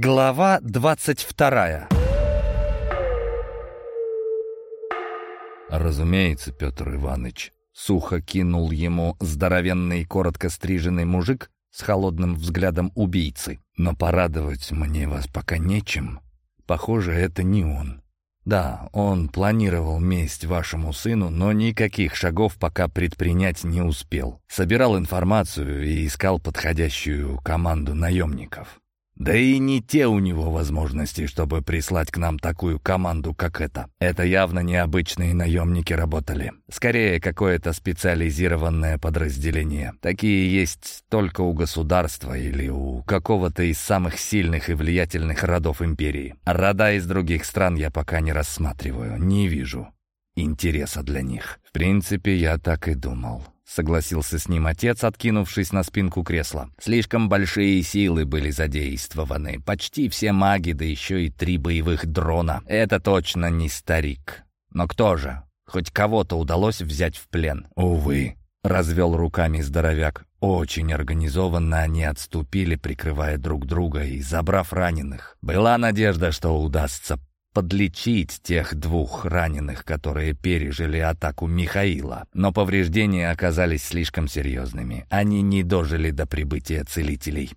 Глава двадцать вторая «Разумеется, Петр Иванович», — сухо кинул ему здоровенный, коротко стриженный мужик с холодным взглядом убийцы. «Но порадовать мне вас пока нечем. Похоже, это не он. Да, он планировал месть вашему сыну, но никаких шагов пока предпринять не успел. Собирал информацию и искал подходящую команду наемников. Да и не те у него возможности, чтобы прислать к нам такую команду, как эта. Это явно необычные наемники работали. Скорее, какое-то специализированное подразделение. Такие есть только у государства или у какого-то из самых сильных и влиятельных родов империи. Рода из других стран я пока не рассматриваю, не вижу интереса для них. В принципе, я так и думал. Согласился с ним отец, откинувшись на спинку кресла. Слишком большие силы были задействованы. Почти все маги, да еще и три боевых дрона. Это точно не старик. Но кто же? Хоть кого-то удалось взять в плен? Увы. Развел руками здоровяк. Очень организованно они отступили, прикрывая друг друга и забрав раненых. Была надежда, что удастся подлечить тех двух раненых, которые пережили атаку Михаила. Но повреждения оказались слишком серьезными. Они не дожили до прибытия целителей.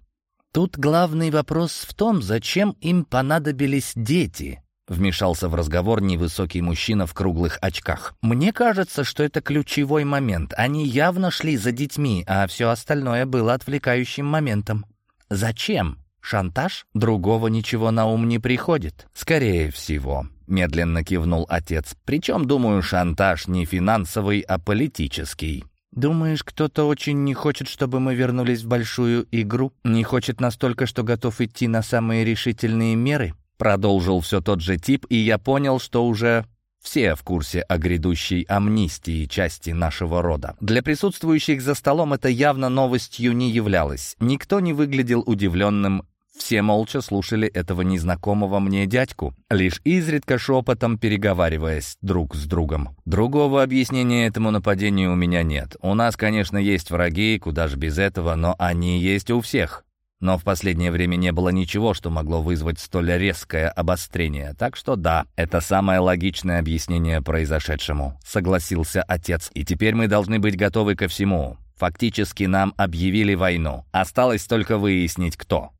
Тут главный вопрос в том, зачем им понадобились дети, Вмешался в разговор невысокий мужчина в круглых очках. «Мне кажется, что это ключевой момент. Они явно шли за детьми, а все остальное было отвлекающим моментом. Зачем?» Шантаж? Другого ничего на ум не приходит. Скорее всего, медленно кивнул отец. Причем, думаю, шантаж не финансовый, а политический. «Думаешь, кто-то очень не хочет, чтобы мы вернулись в большую игру? Не хочет настолько, что готов идти на самые решительные меры?» Продолжил все тот же тип, и я понял, что уже все в курсе о грядущей амнистии части нашего рода. Для присутствующих за столом это явно новостью не являлось. Никто не выглядел удивленным все молча слушали этого незнакомого мне дядьку, лишь изредка шепотом переговариваясь друг с другом. Другого объяснения этому нападению у меня нет. У нас, конечно, есть враги, куда же без этого, но они есть у всех. Но в последнее время не было ничего, что могло вызвать столь резкое обострение. Так что да, это самое логичное объяснение произошедшему, согласился отец. И теперь мы должны быть готовы ко всему. Фактически нам объявили войну. Осталось только выяснить, кто.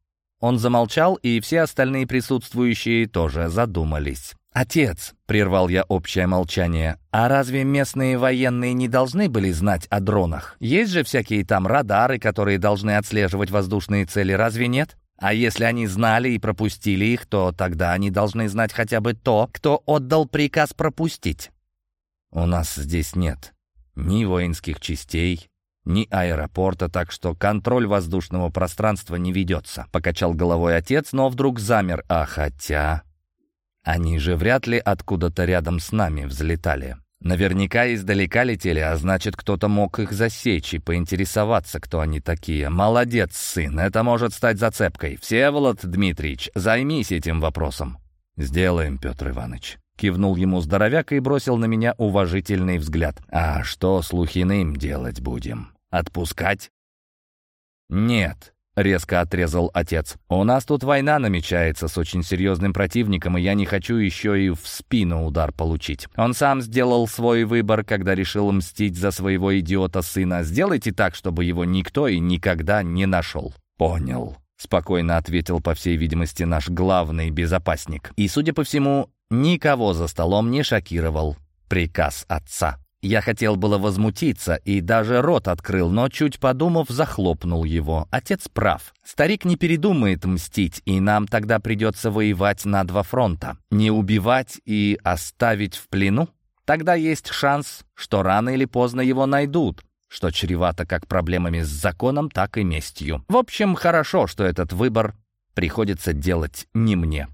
Он замолчал, и все остальные присутствующие тоже задумались. «Отец», — прервал я общее молчание, «а разве местные военные не должны были знать о дронах? Есть же всякие там радары, которые должны отслеживать воздушные цели, разве нет? А если они знали и пропустили их, то тогда они должны знать хотя бы то, кто отдал приказ пропустить». «У нас здесь нет ни воинских частей, ни аэропорта, так что контроль воздушного пространства не ведется», — покачал головой отец, но вдруг замер. «А хотя...» Они же вряд ли откуда-то рядом с нами взлетали. Наверняка издалека летели, а значит, кто-то мог их засечь и поинтересоваться, кто они такие. Молодец, сын, это может стать зацепкой. Всеволод Дмитриевич, займись этим вопросом. Сделаем, Петр Иванович. Кивнул ему здоровяк и бросил на меня уважительный взгляд. «А что с Лухиным делать будем? Отпускать?» «Нет», — резко отрезал отец. «У нас тут война намечается с очень серьезным противником, и я не хочу еще и в спину удар получить. Он сам сделал свой выбор, когда решил мстить за своего идиота сына. Сделайте так, чтобы его никто и никогда не нашел». «Понял», — спокойно ответил, по всей видимости, наш главный безопасник. И, судя по всему, Никого за столом не шокировал приказ отца. Я хотел было возмутиться и даже рот открыл, но, чуть подумав, захлопнул его. Отец прав. Старик не передумает мстить, и нам тогда придется воевать на два фронта. Не убивать и оставить в плену? Тогда есть шанс, что рано или поздно его найдут, что чревато как проблемами с законом, так и местью. В общем, хорошо, что этот выбор приходится делать не мне.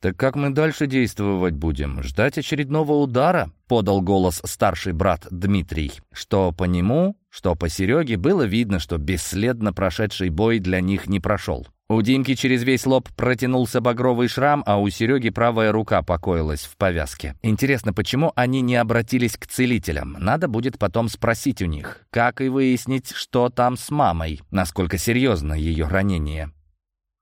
«Так как мы дальше действовать будем? Ждать очередного удара?» — подал голос старший брат Дмитрий. Что по нему, что по Сереге было видно, что бесследно прошедший бой для них не прошел. У Димки через весь лоб протянулся багровый шрам, а у Сереги правая рука покоилась в повязке. Интересно, почему они не обратились к целителям? Надо будет потом спросить у них. Как и выяснить, что там с мамой, насколько серьезно ее ранение.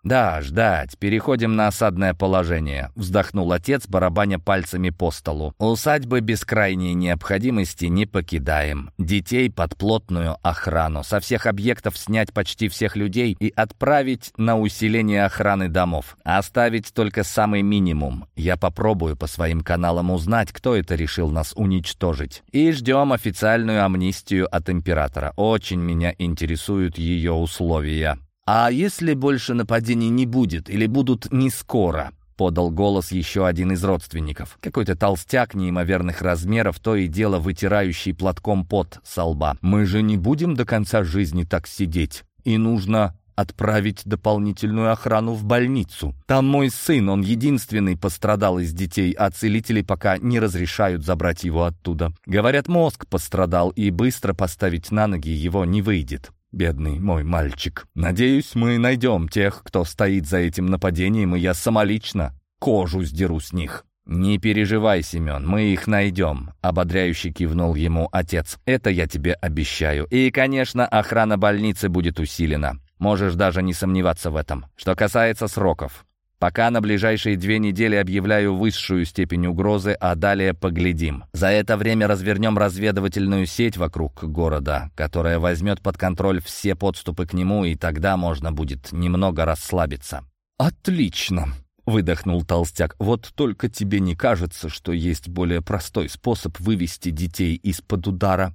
«Да, ждать. Переходим на осадное положение», — вздохнул отец, барабаня пальцами по столу. «Усадьбы без крайней необходимости не покидаем. Детей под плотную охрану. Со всех объектов снять почти всех людей и отправить на усиление охраны домов. Оставить только самый минимум. Я попробую по своим каналам узнать, кто это решил нас уничтожить. И ждем официальную амнистию от императора. Очень меня интересуют ее условия». «А если больше нападений не будет или будут не скоро?» — подал голос еще один из родственников. Какой-то толстяк неимоверных размеров, то и дело вытирающий платком пот со лба. «Мы же не будем до конца жизни так сидеть. И нужно отправить дополнительную охрану в больницу. Там мой сын, он единственный пострадал из детей, а целители пока не разрешают забрать его оттуда. Говорят, мозг пострадал, и быстро поставить на ноги его не выйдет бедный мой мальчик. Надеюсь, мы найдем тех, кто стоит за этим нападением, и я самолично кожу сдеру с них». «Не переживай, Семен, мы их найдем», — ободряюще кивнул ему отец. «Это я тебе обещаю. И, конечно, охрана больницы будет усилена. Можешь даже не сомневаться в этом. Что касается сроков, Пока на ближайшие две недели объявляю высшую степень угрозы, а далее поглядим. За это время развернем разведывательную сеть вокруг города, которая возьмет под контроль все подступы к нему, и тогда можно будет немного расслабиться». «Отлично!» — выдохнул толстяк. «Вот только тебе не кажется, что есть более простой способ вывести детей из-под удара?»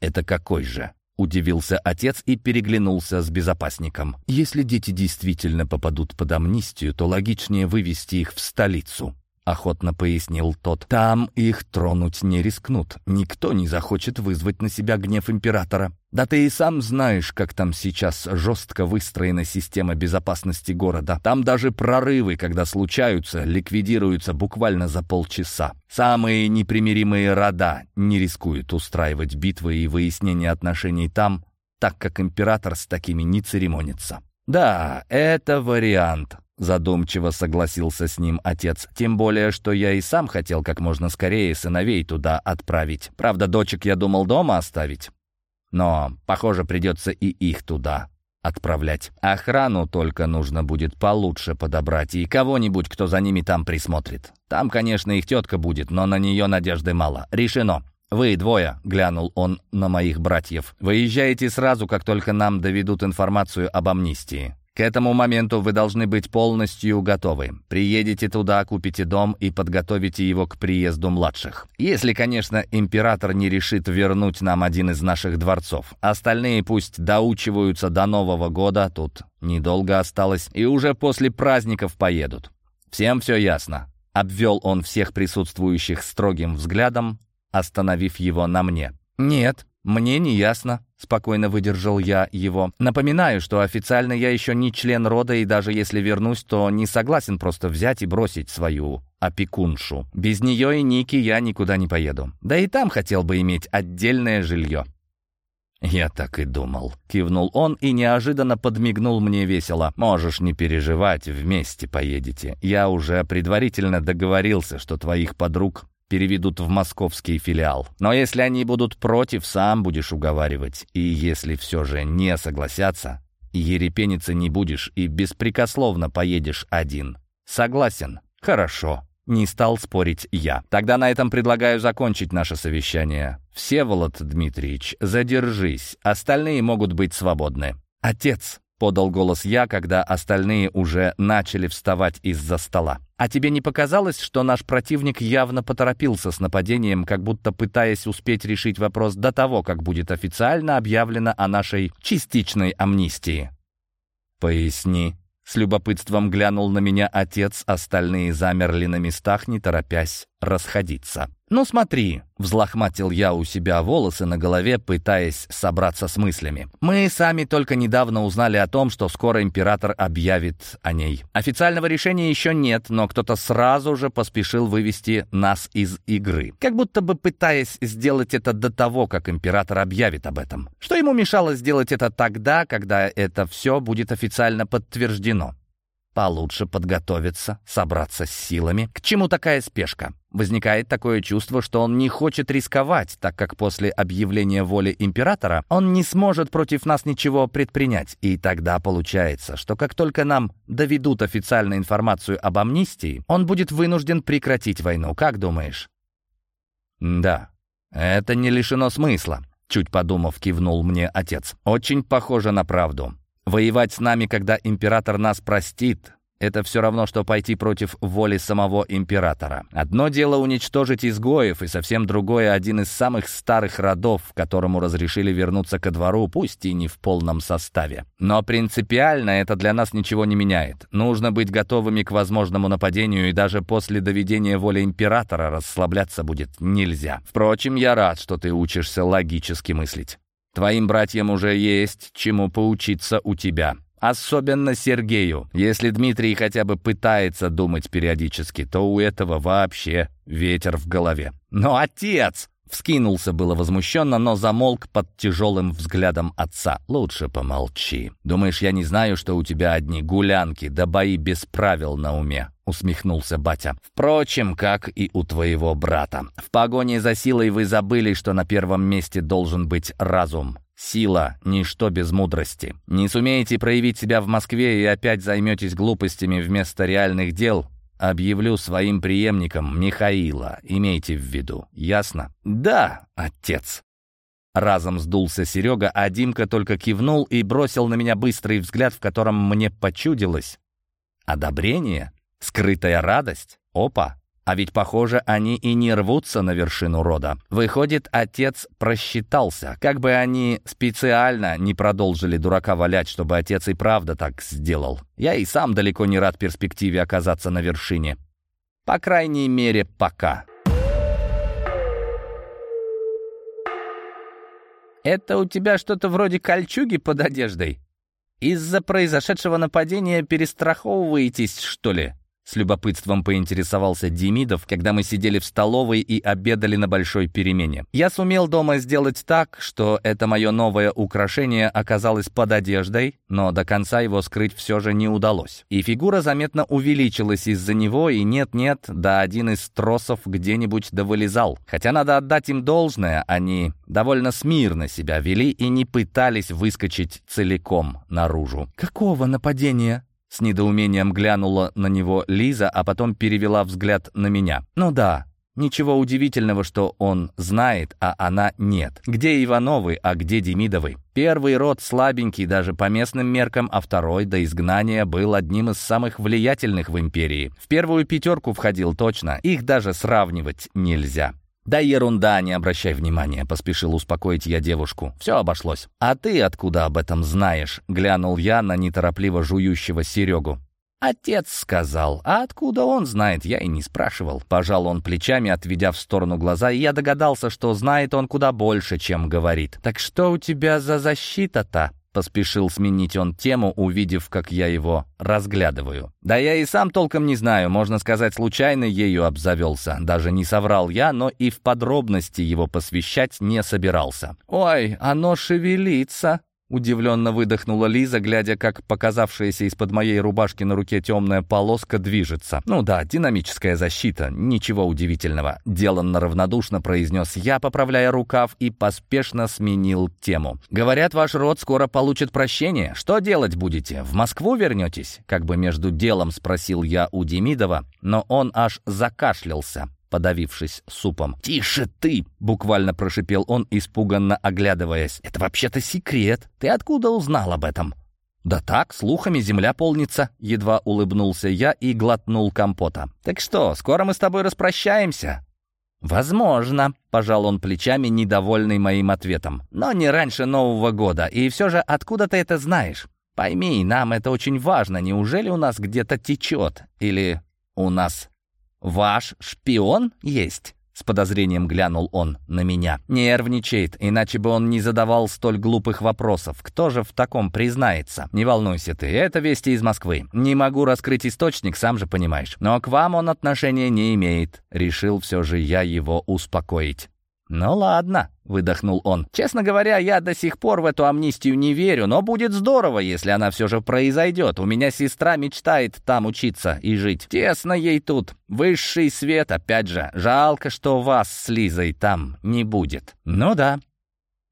«Это какой же?» Удивился отец и переглянулся с безопасником. «Если дети действительно попадут под амнистию, то логичнее вывести их в столицу», — охотно пояснил тот. «Там их тронуть не рискнут. Никто не захочет вызвать на себя гнев императора. Да ты и сам знаешь, как там сейчас жестко выстроена система безопасности города. Там даже прорывы, когда случаются, ликвидируются буквально за полчаса. Самые непримиримые рода не рискуют устраивать битвы и выяснение отношений там, так как император с такими не церемонится. Да, это вариант, Задумчиво согласился с ним отец. Тем более, что я и сам хотел как можно скорее сыновей туда отправить. Правда, дочек я думал дома оставить. Но, похоже, придется и их туда отправлять. Охрану только нужно будет получше подобрать и кого-нибудь, кто за ними там присмотрит. Там, конечно, их тетка будет, но на нее надежды мало. Решено. «Вы двое», — глянул он на моих братьев, — «выезжаете сразу, как только нам доведут информацию об амнистии. К этому моменту вы должны быть полностью готовы. Приедете туда, купите дом и подготовите его к приезду младших. Если, конечно, император не решит вернуть нам один из наших дворцов. Остальные пусть доучиваются до Нового года, тут недолго осталось, и уже после праздников поедут. Всем все ясно. Обвел он всех присутствующих строгим взглядом, остановив его на мне. «Нет, мне не ясно», Спокойно выдержал я его. Напоминаю, что официально я еще не член рода, и даже если вернусь, то не согласен просто взять и бросить свою опекуншу. Без нее и Ники я никуда не поеду. Да и там хотел бы иметь отдельное жилье. «Я так и думал», — кивнул он и неожиданно подмигнул мне весело. «Можешь не переживать, вместе поедете. Я уже предварительно договорился, что твоих подруг переведут в московский филиал. Но если они будут против, сам будешь уговаривать. И если все же не согласятся, ерепениться не будешь и беспрекословно поедешь один. Согласен? Хорошо. Не стал спорить я. Тогда на этом предлагаю закончить наше совещание. Всеволод Дмитриевич, задержись. Остальные могут быть свободны. Отец, подал голос я, когда остальные уже начали вставать из-за стола. «А тебе не показалось, что наш противник явно поторопился с нападением, как будто пытаясь успеть решить вопрос до того, как будет официально объявлено о нашей частичной амнистии?» «Поясни», с любопытством глянул на меня отец, остальные замерли на местах, не торопясь расходиться. «Ну смотри», — взлохматил я у себя волосы на голове, пытаясь собраться с мыслями. «Мы сами только недавно узнали о том, что скоро император объявит о ней. Официального решения еще нет, но кто-то сразу же поспешил вывести нас из игры. Как будто бы пытаясь сделать это до того, как император объявит об этом. Что ему мешало сделать это тогда, когда это все будет официально подтверждено?» Получше подготовиться, собраться с силами. К чему такая спешка? Возникает такое чувство, что он не хочет рисковать, так как после объявления воли императора он не сможет против нас ничего предпринять. И тогда получается, что как только нам доведут официальную информацию об амнистии, он будет вынужден прекратить войну. Как думаешь? Да, это не лишено смысла. Чуть подумав, кивнул мне отец. Очень похоже на правду. Воевать с нами, когда император нас простит, это все равно, что пойти против воли самого императора. Одно дело уничтожить изгоев, и совсем другое — один из самых старых родов, которому разрешили вернуться ко двору, пусть и не в полном составе. Но принципиально это для нас ничего не меняет. Нужно быть готовыми к возможному нападению, и даже после доведения воли императора расслабляться будет нельзя. Впрочем, я рад, что ты учишься логически мыслить. Твоим братьям уже есть чему поучиться у тебя. Особенно Сергею. Если Дмитрий хотя бы пытается думать периодически, то у этого вообще ветер в голове. «Но отец!» Вскинулся было возмущенно, но замолк под тяжелым взглядом отца. «Лучше помолчи. Думаешь, я не знаю, что у тебя одни гулянки, да бои без правил на уме?» Усмехнулся батя. «Впрочем, как и у твоего брата. В погоне за силой вы забыли, что на первом месте должен быть разум. Сила — ничто без мудрости. Не сумеете проявить себя в Москве и опять займетесь глупостями вместо реальных дел, объявлю своим преемником Михаила. Имейте в виду. Ясно? Да, отец. Разом сдулся Серега, а Димка только кивнул и бросил на меня быстрый взгляд, в котором мне почудилось. Одобрение? Скрытая радость? Опа! А ведь, похоже, они и не рвутся на вершину рода. Выходит, отец просчитался. Как бы они специально не продолжили дурака валять, чтобы отец и правда так сделал. Я и сам далеко не рад перспективе оказаться на вершине. По крайней мере, пока. «Это у тебя что-то вроде кольчуги под одеждой? Из-за произошедшего нападения перестраховываетесь, что ли?» С любопытством поинтересовался Демидов, когда мы сидели в столовой и обедали на большой перемене. Я сумел дома сделать так, что это мое новое украшение оказалось под одеждой, но до конца его скрыть все же не удалось. И фигура заметно увеличилась из-за него, и нет-нет, да один из тросов где-нибудь довылезал. Хотя надо отдать им должное, они довольно смирно себя вели и не пытались выскочить целиком наружу. «Какого нападения?» С недоумением глянула на него Лиза, а потом перевела взгляд на меня. «Ну да, Ничего удивительного, что он знает, а она нет. Где Ивановы, а где Демидовы? Первый род слабенький даже по местным меркам, а второй до изгнания был одним из самых влиятельных в империи. В первую пятерку входил точно, их даже сравнивать нельзя. «Да ерунда, не обращай внимания», — поспешил успокоить я девушку. «Все обошлось». «А ты откуда об этом знаешь?» — глянул я на неторопливо жующего Серегу. «Отец сказал. А откуда он знает, я и не спрашивал». Пожал он плечами, отведя в сторону глаза, и я догадался, что знает он куда больше, чем говорит. «Так что у тебя за защита-то?» Поспешил сменить он тему, увидев, как я его разглядываю. Да я и сам толком не знаю, можно сказать, случайно ею обзавелся. Даже не соврал я, но и в подробности его посвящать не собирался. «Ой, оно шевелится!» Удивленно выдохнула Лиза, глядя, как показавшаяся из-под моей рубашки на руке темная полоска движется. «Ну да, динамическая защита, ничего удивительного», — деланно равнодушно произнес я, поправляя рукав и поспешно сменил тему. «Говорят, ваш род скоро получит прощение. Что делать будете? В Москву вернетесь?» Как бы между делом спросил я у Демидова, но он аж закашлялся подавившись супом. «Тише ты!» — буквально прошипел он, испуганно оглядываясь. «Это вообще-то секрет. Ты откуда узнал об этом?» «Да так, слухами земля полнится», — едва улыбнулся я и глотнул компота. «Так что, скоро мы с тобой распрощаемся?» «Возможно», — пожал он плечами, недовольный моим ответом. «Но не раньше Нового года. И все же откуда ты это знаешь? Пойми, нам это очень важно. Неужели у нас где-то течет? Или у нас «Ваш шпион есть?» С подозрением глянул он на меня. Нервничает, иначе бы он не задавал столь глупых вопросов. Кто же в таком признается? Не волнуйся ты, это вести из Москвы. Не могу раскрыть источник, сам же понимаешь. Но к вам он отношения не имеет. Решил все же я его успокоить. «Ну ладно», — выдохнул он. «Честно говоря, я до сих пор в эту амнистию не верю, но будет здорово, если она все же произойдет. У меня сестра мечтает там учиться и жить. Тесно ей тут. Высший свет, опять же. Жалко, что вас с Лизой там не будет». «Ну да,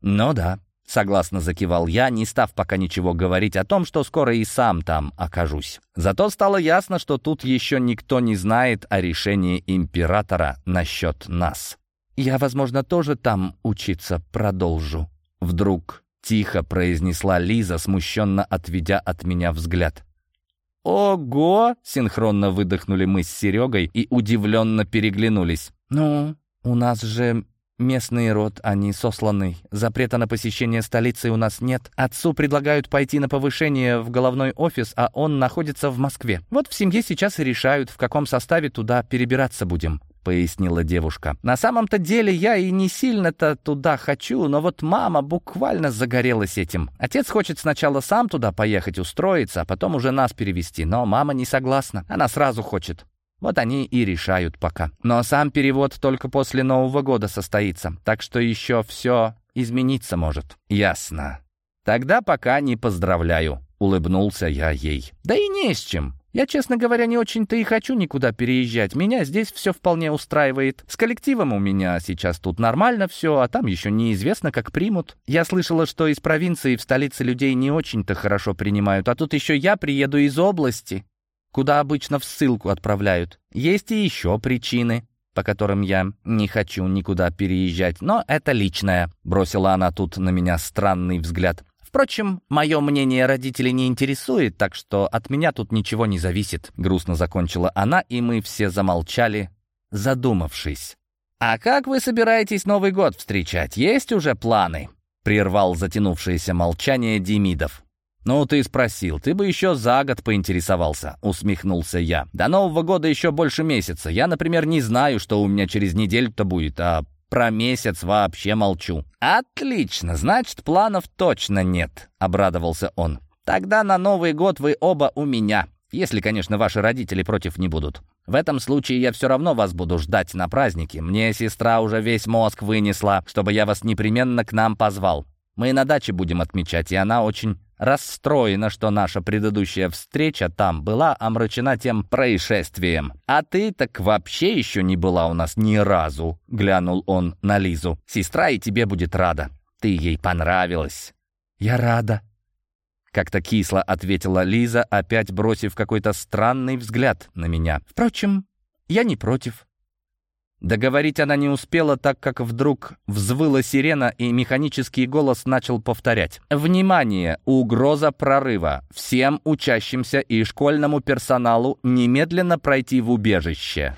ну да», — согласно закивал я, не став пока ничего говорить о том, что скоро и сам там окажусь. Зато стало ясно, что тут еще никто не знает о решении императора насчет нас. «Я, возможно, тоже там учиться продолжу», — вдруг тихо произнесла Лиза, смущенно отведя от меня взгляд. «Ого!» — синхронно выдохнули мы с Серегой и удивленно переглянулись. «Ну, у нас же местный род, они сосланы. Запрета на посещение столицы у нас нет. Отцу предлагают пойти на повышение в головной офис, а он находится в Москве. Вот в семье сейчас и решают, в каком составе туда перебираться будем. — пояснила девушка. «На самом-то деле я и не сильно-то туда хочу, но вот мама буквально загорелась этим. Отец хочет сначала сам туда поехать устроиться, а потом уже нас перевести, но мама не согласна. Она сразу хочет. Вот они и решают пока. Но сам перевод только после Нового года состоится, так что еще все измениться может». «Ясно. Тогда пока не поздравляю», — улыбнулся я ей. «Да и не с чем. Я, честно говоря, не очень-то и хочу никуда переезжать. Меня здесь все вполне устраивает. С коллективом у меня сейчас тут нормально все, а там еще неизвестно, как примут. Я слышала, что из провинции в столице людей не очень-то хорошо принимают, а тут еще я приеду из области, куда обычно в ссылку отправляют. Есть и еще причины, по которым я не хочу никуда переезжать, но это личное. Бросила она тут на меня странный взгляд. Впрочем, мое мнение родителей не интересует, так что от меня тут ничего не зависит. Грустно закончила она, и мы все замолчали, задумавшись. «А как вы собираетесь Новый год встречать? Есть уже планы?» Прервал затянувшееся молчание Демидов. «Ну, ты спросил, ты бы еще за год поинтересовался», — усмехнулся я. «До Нового года еще больше месяца. Я, например, не знаю, что у меня через неделю-то будет, а про месяц вообще молчу». «Отлично, значит, планов точно нет», — обрадовался он. «Тогда на Новый год вы оба у меня, если, конечно, ваши родители против не будут. В этом случае я все равно вас буду ждать на празднике. Мне сестра уже весь мозг вынесла, чтобы я вас непременно к нам позвал. Мы на даче будем отмечать, и она очень расстроена, что наша предыдущая встреча там была омрачена тем происшествием. «А ты так вообще еще не была у нас ни разу», — глянул он на Лизу. «Сестра и тебе будет рада. Ты ей понравилась». «Я рада», — как-то кисло ответила Лиза, опять бросив какой-то странный взгляд на меня. «Впрочем, я не против. Договорить она не успела, так как вдруг взвыла сирена, и механический голос начал повторять. «Внимание! Угроза прорыва! Всем учащимся и школьному персоналу немедленно пройти в убежище!»